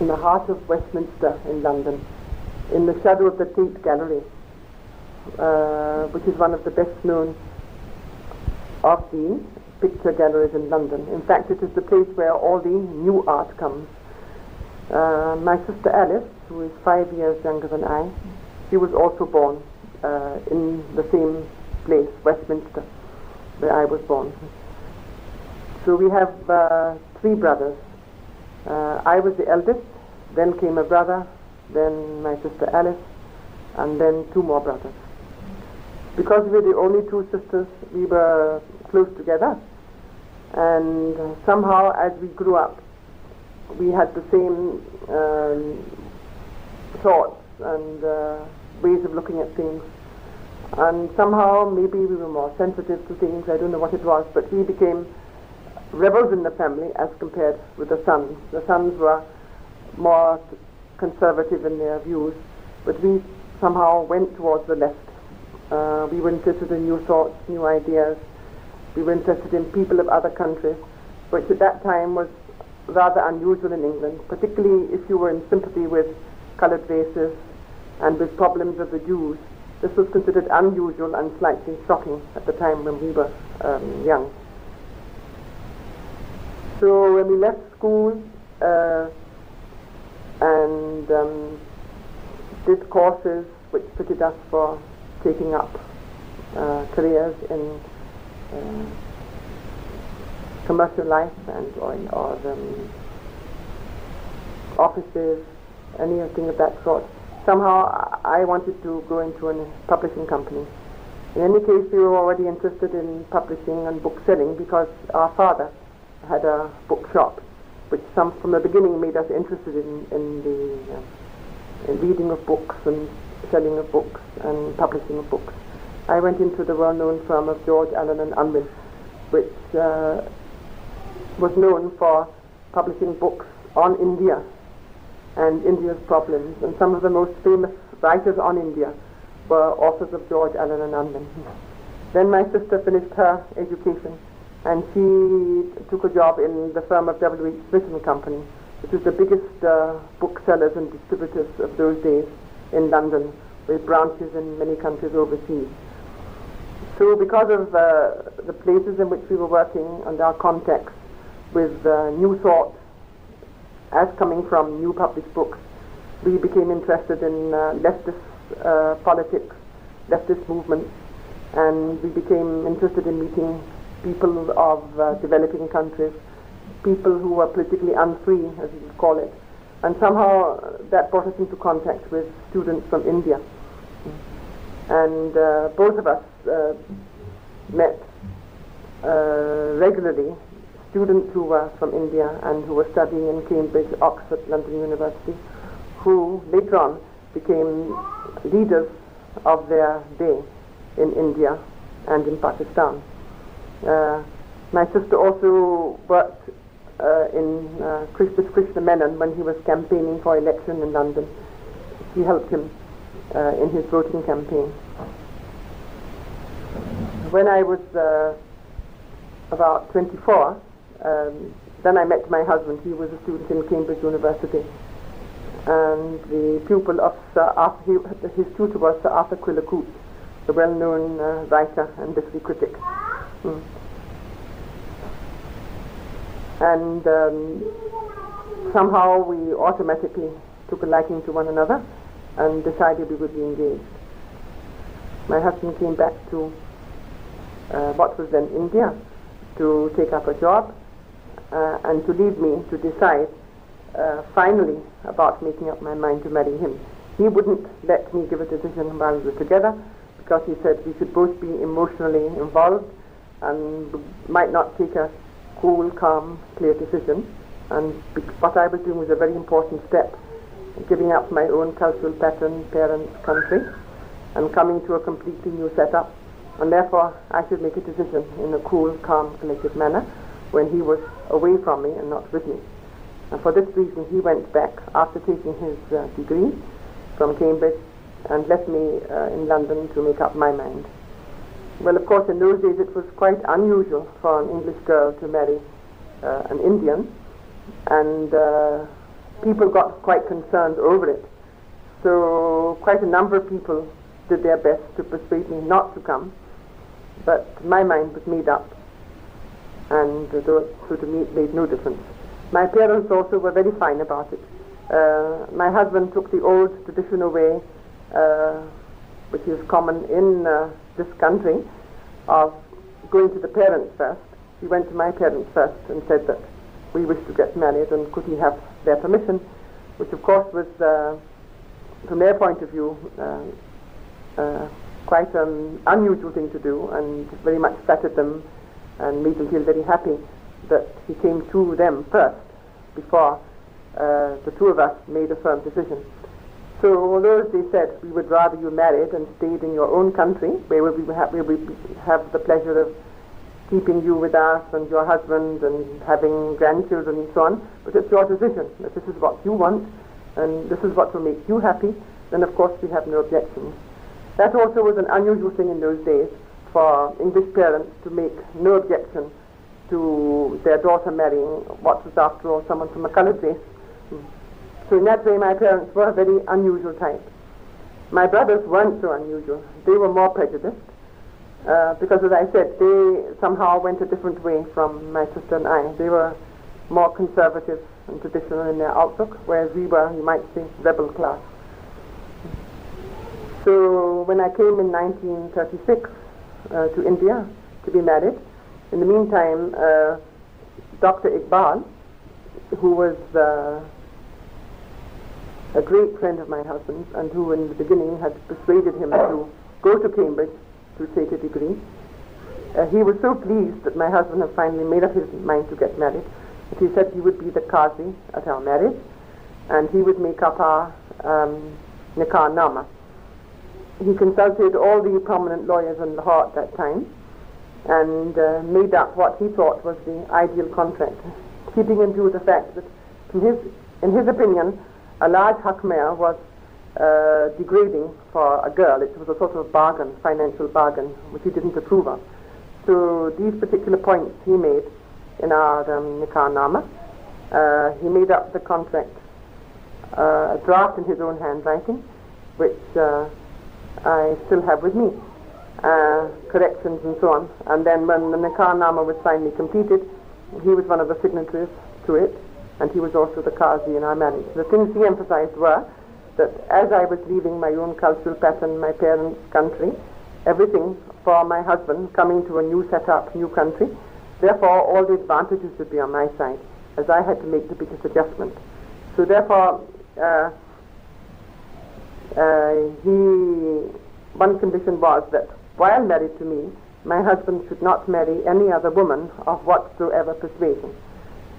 in the heart of Westminster in London, in the shadow of the Tate Gallery, uh, which is one of the best known of the picture galleries in London. In fact, it is the place where all the new art comes. Uh, my sister Alice, who is five years younger than I, she was also born uh, in the same place, Westminster, where I was born. So we have uh, three brothers uh, I was the eldest, then came a brother, then my sister Alice, and then two more brothers. Because we were the only two sisters, we were close together. And somehow, as we grew up, we had the same um, thoughts and uh, ways of looking at things. And somehow, maybe we were more sensitive to things. I don't know what it was, but we became rebels in the family as compared with the sons. The sons were more conservative in their views, but we somehow went towards the left. Uh, we were interested in new thoughts, new ideas. We were interested in people of other countries, which at that time was rather unusual in England, particularly if you were in sympathy with colored races and with problems of the Jews. This was considered unusual and slightly shocking at the time when we were um, young. So when we left school uh, and um, did courses which fitted us for taking up uh, careers in uh, commercial life and or in or um, offices, anything of that sort. Somehow I wanted to go into a publishing company. In any case, we were already interested in publishing and bookselling because our father had a bookshop, which some from the beginning made us interested in, in the uh, in reading of books and selling of books and publishing of books. I went into the well-known firm of George Allen and Unwin, which uh, was known for publishing books on India and India's problems. And some of the most famous writers on India were authors of George Allen and Unwin. Then my sister finished her education and she took a job in the firm of W.H. Smith and Company, which was the biggest uh, booksellers and distributors of those days in London, with branches in many countries overseas. So because of uh, the places in which we were working and our contacts with uh, new thought as coming from new published books, we became interested in uh, leftist uh, politics, leftist movements, and we became interested in meeting people of uh, developing countries, people who were politically unfree, as you would call it. And somehow uh, that brought us into contact with students from India. And uh, both of us uh, met uh, regularly students who were from India and who were studying in Cambridge, Oxford, London University, who later on became leaders of their day in India and in Pakistan. Uh, my sister also worked uh, in uh, Krishna Menon when he was campaigning for election in London. She helped him uh, in his voting campaign. When I was uh, about 24, um, then I met my husband. He was a student in Cambridge University. And the pupil of Sir Arthur, his tutor was Sir Arthur Quiller-Couch, the well-known writer and literary critic. And um, somehow we automatically took a liking to one another and decided we would be engaged. My husband came back to uh, what was then India to take up a job uh, and to leave me to decide uh, finally about making up my mind to marry him. He wouldn't let me give a decision while we were together because he said we should both be emotionally involved and might not take a cool, calm, clear decision. And what I was doing was a very important step, giving up my own cultural pattern, parents, country, and coming to a completely new setup. And therefore, I should make a decision in a cool, calm, collected manner when he was away from me and not with me. And for this reason, he went back after taking his uh, degree from Cambridge and left me uh, in London to make up my mind. Well, of course, in those days it was quite unusual for an English girl to marry uh, an Indian, and uh, people got quite concerned over it. So, quite a number of people did their best to persuade me not to come, but my mind was made up, and uh, so to it made no difference. My parents also were very fine about it. Uh, my husband took the old traditional way, which is common in this country of going to the parents first. He went to my parents first and said that we wished to get married and could he have their permission, which of course was, uh, from their point of view, uh, uh, quite an unusual thing to do and very much flattered them and made them feel very happy that he came to them first before the two of us made a firm decision. So although they said we would rather you married and stayed in your own country, where we have, we have the pleasure of keeping you with us and your husband and having grandchildren and so on, but it's your decision that this is what you want and this is what will make you happy, then of course we have no objections. That also was an unusual thing in those days for English parents to make no objection to their daughter marrying what was after all someone from a colored race. So in that way, my parents were a very unusual type. My brothers weren't so unusual. They were more prejudiced uh, because, as I said, they somehow went a different way from my sister and I. They were more conservative and traditional in their outlook, whereas we were, you might say, rebel class. So when I came in 1936 uh, to India to be married, in the meantime, uh, Dr. Iqbal, who was uh, a great friend of my husband's and who in the beginning had persuaded him to go to Cambridge to take a degree. Uh, he was so pleased that my husband had finally made up his mind to get married that he said he would be the kazi at our marriage and he would make up our um, nikah nama. He consulted all the prominent lawyers in Lahore at that time and uh, made up what he thought was the ideal contract, keeping in view the fact that in his, in his opinion a large hakmea was uh, degrading for a girl. It was a sort of bargain, financial bargain, which he didn't approve of. So these particular points he made in our um, Nikah Nama, uh, he made up the contract, uh, a draft in his own handwriting, which uh, I still have with me, uh, corrections and so on. And then when the Nikah Nama was finally completed, he was one of the signatories to it and he was also the kazi in our marriage. The things he emphasized were that as I was leaving my own cultural pattern, my parents' country, everything for my husband coming to a new setup, new country, therefore all the advantages would be on my side, as I had to make the biggest adjustment. So therefore, uh, uh, he, one condition was that while married to me, my husband should not marry any other woman of whatsoever persuasion.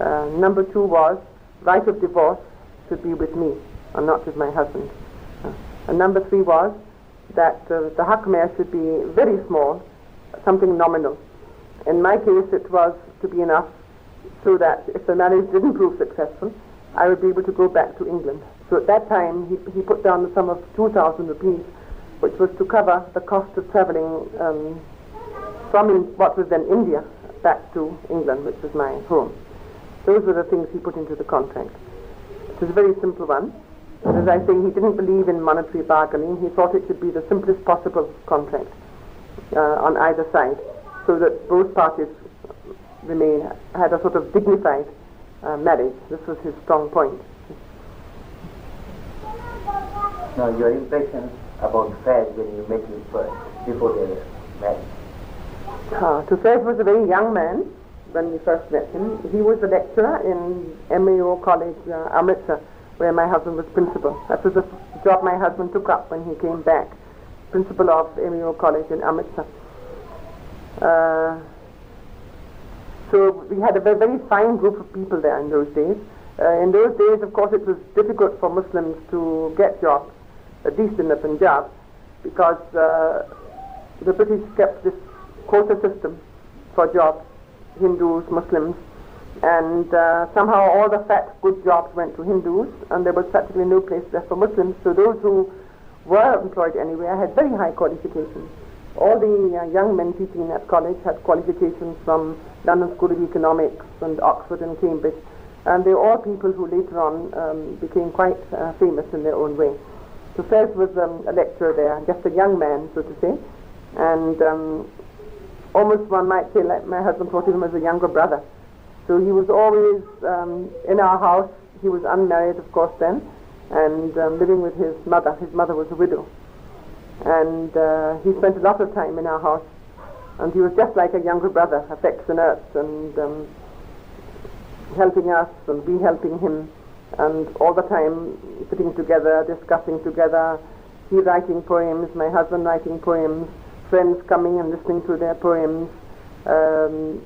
Uh, number two was right of divorce should be with me and not with my husband. Uh, and number three was that uh, the hakmeh should be very small, something nominal. In my case, it was to be enough so that if the marriage didn't prove successful, I would be able to go back to England. So at that time, he, he put down the sum of 2,000 rupees, which was to cover the cost of traveling um, from what was then India back to England, which was my home. Those were the things he put into the contract. It was a very simple one. As I say, he didn't believe in monetary bargaining. He thought it should be the simplest possible contract uh, on either side so that both parties remain, had a sort of dignified uh, marriage. This was his strong point. Now, your impression about Fred when you met him first, before the marriage? Ah, to Fred was a very young man when we first met him. He was a lecturer in MAO College, uh, Amritsar, where my husband was principal. That was the job my husband took up when he came back, principal of MAO College in Amritsar. Uh, so we had a very, very fine group of people there in those days. Uh, in those days, of course, it was difficult for Muslims to get jobs, at least in the Punjab, because uh, the British kept this quota system for jobs. Hindus, Muslims, and uh, somehow all the fat good jobs went to Hindus, and there was practically no place left for Muslims. So those who were employed anywhere had very high qualifications. All the uh, young men teaching at college had qualifications from London School of Economics and Oxford and Cambridge, and they were all people who later on um, became quite uh, famous in their own way. So Faiz was um, a lecturer there, just a young man, so to say, and um, almost one might say like my husband thought of him as a younger brother. So he was always um, in our house. He was unmarried, of course, then, and um, living with his mother. His mother was a widow. And uh, he spent a lot of time in our house. And he was just like a younger brother, affectionate and um, helping us and we helping him. And all the time sitting together, discussing together, he writing poems, my husband writing poems, friends coming and listening to their poems, um,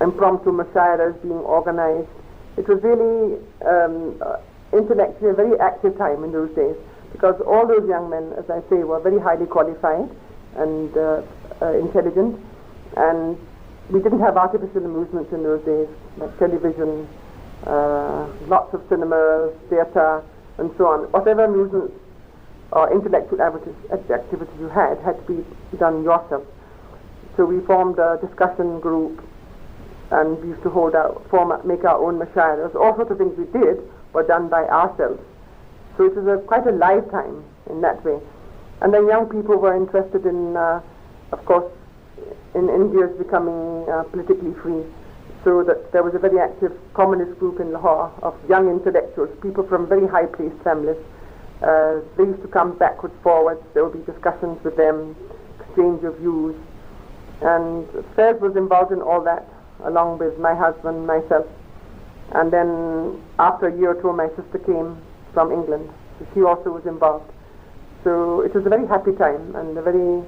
impromptu mashairas being organized. It was really um, uh, intellectually a very active time in those days because all those young men, as I say, were very highly qualified and uh, uh, intelligent and we didn't have artificial amusements in those days, like television, uh, lots of cinema, theatre, and so on. Whatever amusements uh, intellectual activity you had had to be done yourself. So we formed a discussion group and we used to hold our, form, make our own mashairas. All sorts of things we did were done by ourselves. So it was a, quite a lifetime in that way. And then young people were interested in, uh, of course, in India's becoming uh, politically free. So that there was a very active communist group in Lahore of young intellectuals, people from very high-placed families. Uh, they used to come backwards, forwards. There would be discussions with them, exchange of views. And Faiz was involved in all that, along with my husband, myself. And then after a year or two, my sister came from England. She also was involved. So it was a very happy time and a very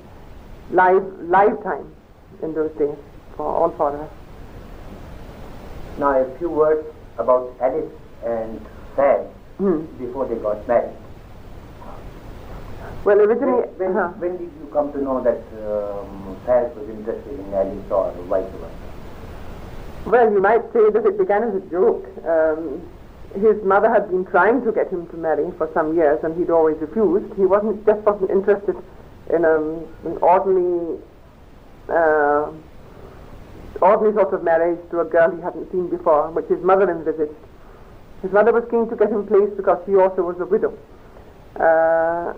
live, live time in those days for all four of us. Now, a few words about Alice and Faiz hmm. before they got married. Well, originally... When, when, huh. when did you come to know that um, Paris was interested in Alice or vice versa? Well, you might say that it began as a joke. Um, his mother had been trying to get him to marry for some years, and he'd always refused. He wasn't just wasn't interested in um, an ordinary, uh, ordinary sort of marriage to a girl he hadn't seen before, which his mother envisaged. His mother was keen to get him placed because she also was a widow. Uh,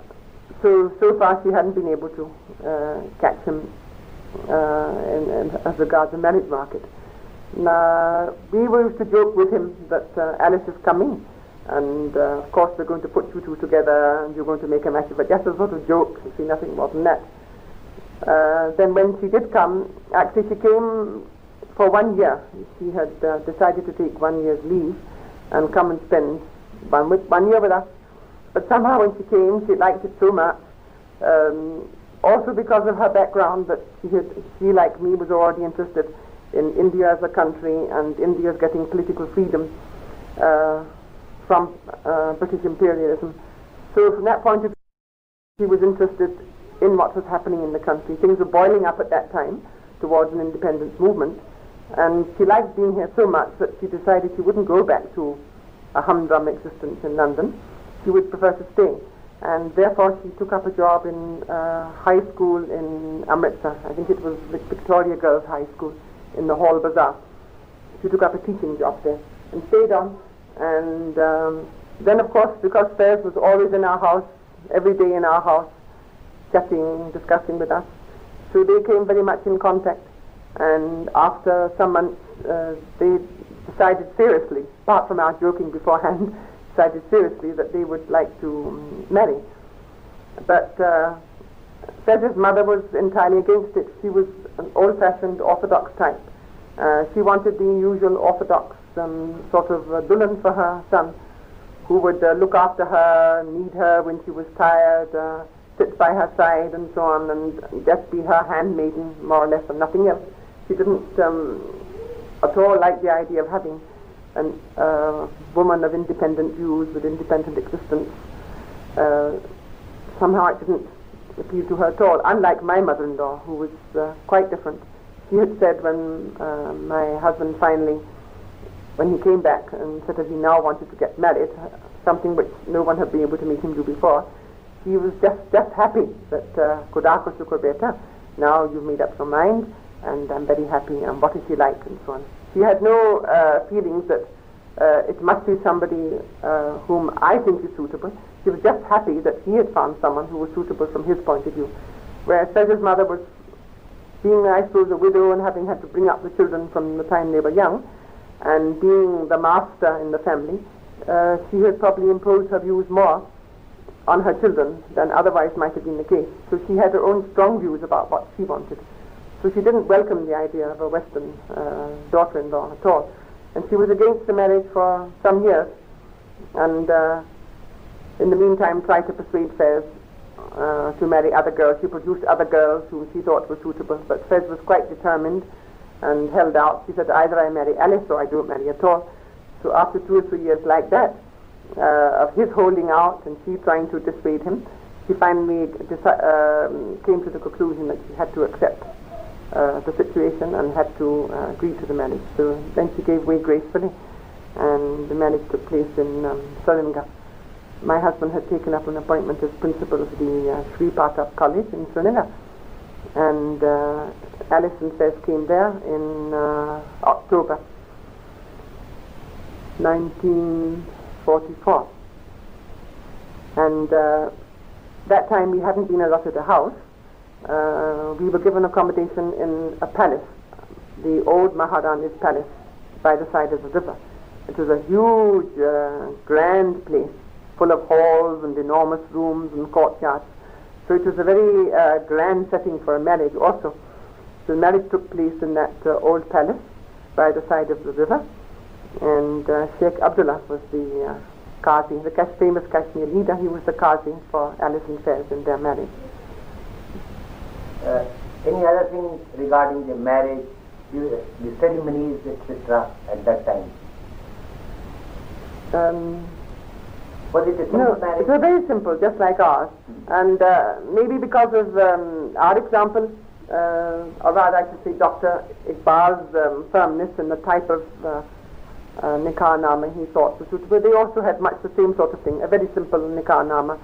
so so far she hadn't been able to uh, catch him uh, in, in, as regards the marriage market. Now, we used to joke with him that uh, Alice is coming, and uh, of course we're going to put you two together, and you're going to make a match. But just a sort of joke, you see, nothing more than that. then when she did come, actually she came for one year. She had decided to take one year's leave and come and spend one, one year with us but somehow when she came, she liked it so much. Um, also because of her background, that she, had, she, like me, was already interested in India as a country and India's getting political freedom uh, from uh, British imperialism. So from that point of view, she was interested in what was happening in the country. Things were boiling up at that time towards an independence movement. And she liked being here so much that she decided she wouldn't go back to a humdrum existence in London she would prefer to stay. And therefore, she took up a job in uh, high school in Amritsar. I think it was the Victoria Girls High School in the Hall Bazaar. She took up a teaching job there and stayed on. And um, then, of course, because Faiz was always in our house, every day in our house, chatting, discussing with us, so they came very much in contact. And after some months, uh, they decided seriously, apart from our joking beforehand, decided seriously that they would like to um, marry. But uh, Serge's mother was entirely against it. She was an old-fashioned Orthodox type. Uh, she wanted the usual Orthodox um, sort of uh, dulan for her son, who would uh, look after her, need her when she was tired, uh, sit by her side and so on, and just be her handmaiden, more or less, and nothing else. She didn't um, at all like the idea of having and uh, woman of independent views with independent existence. Uh, somehow it didn't appeal to her at all, unlike my mother-in-law, who was uh, quite different. She had said when uh, my husband finally, when he came back and said that he now wanted to get married, something which no one had been able to make him do before, he was just, just happy that Kodako uh, Sukurbeta, now you've made up your mind, and I'm very happy, and what is he like, and so on. He had no uh, feelings that uh, it must be somebody uh, whom I think is suitable. Suitable was just happy that he had found someone who was suitable from his point of view. Whereas view whereas as being, I suppose, a widow and having had to bring up the children from the time they were young, and being the master in the family, uh, she had probably imposed her views more on her children than otherwise might have been the case. So she had her own strong views about what she wanted. So she didn't welcome the idea of a Western uh, daughter-in-law at all. And she was against the marriage for some years, and uh, in the meantime tried to persuade Faiz uh, to marry other girls. She produced other girls who she thought were suitable, but Faiz was quite determined and held out. She said, either I marry Alice or I don't marry at all. So after two or three years like that, uh, of his holding out and she trying to dissuade him, she finally deci- uh, came to the conclusion that she had to accept uh, the situation and had to uh, agree to the marriage. So then she gave way gracefully, and the marriage took place in um, My husband had taken up an appointment as principal of the uh, Sri Pratap College in Srinagar. And uh, Alison says came there in uh, October 1944. And uh, that time we hadn't been allotted a house uh, we were given accommodation in a palace, the old Maharani's palace, by the side of the river. It was a huge, uh, grand place, full of halls and enormous rooms and courtyards. So it was a very uh, grand setting for a marriage also. The marriage took place in that old palace by the side of the river. And Sheikh Abdullah was the uh, the famous Kashmir leader. He was the Qazi for Alison Fairs in their marriage. Uh, any other thing regarding the marriage, the, the ceremonies, etc. at that time? Um, was it a simple no, marriage? It was very simple, just like ours. Mm-hmm. And uh, maybe because of um, our example, uh, or rather I should say Dr. Iqbal's um, firmness in the type of uh, uh, nikah nama he thought was suitable. They also had much the same sort of thing, a very simple nikah nama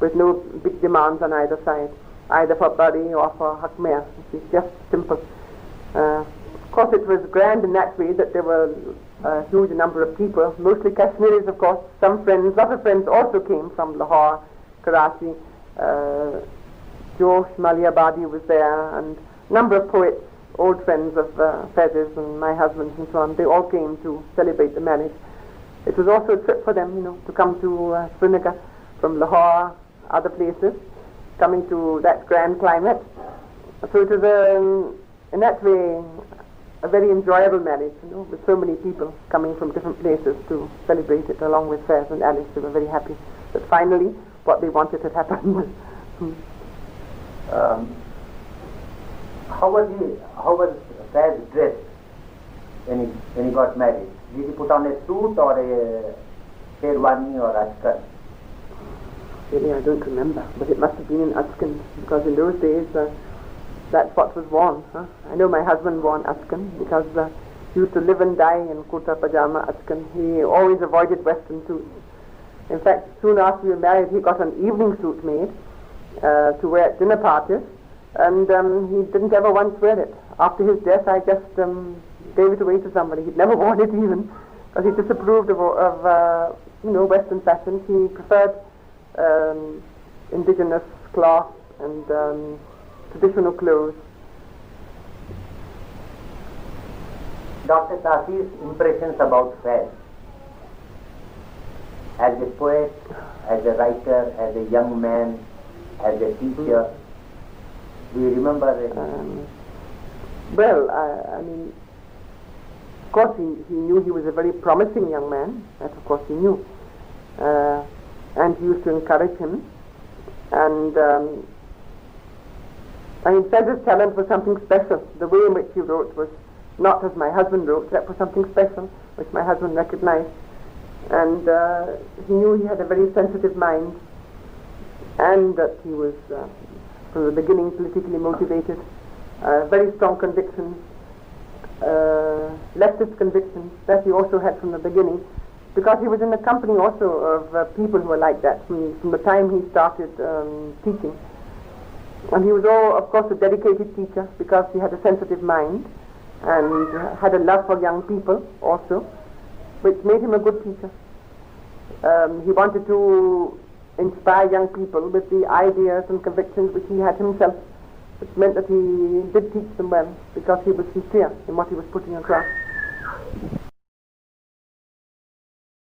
with no big demands on either side either for body or for hakmea. It is just simple. Uh, of course, it was grand in that way that there were a huge number of people, mostly Kashmiris, of course. Some friends, other friends also came from Lahore, Karachi. Uh, Josh Malihabadi was there, and a number of poets, old friends of uh, Feathers and my husband and so on, they all came to celebrate the marriage. It was also a trip for them, you know, to come to uh, Srinagar from Lahore, other places coming to that grand climate. So it was a, um, in that way a very enjoyable marriage, you know, with so many people coming from different places to celebrate it along with Faiz and Alice. They were very happy that finally what they wanted had happened. um, how was he, how was Faiz dressed when he, when he got married? Did he put on a suit or a uh, sherwani or a skirt? Really, I don't remember. But it must have been in achkan, because in those days uh, that spot was worn. Huh? I know my husband wore an achkan because uh, he used to live and die in kurta, pajama, achkan. He always avoided Western suits. In fact, soon after we were married, he got an evening suit made uh, to wear at dinner parties, and um, he didn't ever once wear it. After his death, I just um, gave it away to somebody. He'd never worn it even, because he disapproved of, of uh, you know Western fashions. He preferred um, indigenous cloth and um, traditional clothes. Dr. Tati's impressions about Faiz as a poet, as a writer, as a young man, as a teacher, We remember um, well, I, mean, of course he, he knew he was a very promising young man, that of course he knew. Uh, and used to encourage him. And um, I mean, Cedric's talent was something special. The way in which he wrote was not as my husband wrote, that was something special which my husband recognized. And uh, he knew he had a very sensitive mind and that he was, uh, from the beginning, politically motivated. Uh, very strong convictions, uh, leftist convictions that he also had from the beginning because he was in the company also of uh, people who were like that from, from the time he started um, teaching. And he was, all, of course, a dedicated teacher because he had a sensitive mind and had a love for young people also, which made him a good teacher. Um, he wanted to inspire young people with the ideas and convictions which he had himself, which meant that he did teach them well because he was sincere in what he was putting across.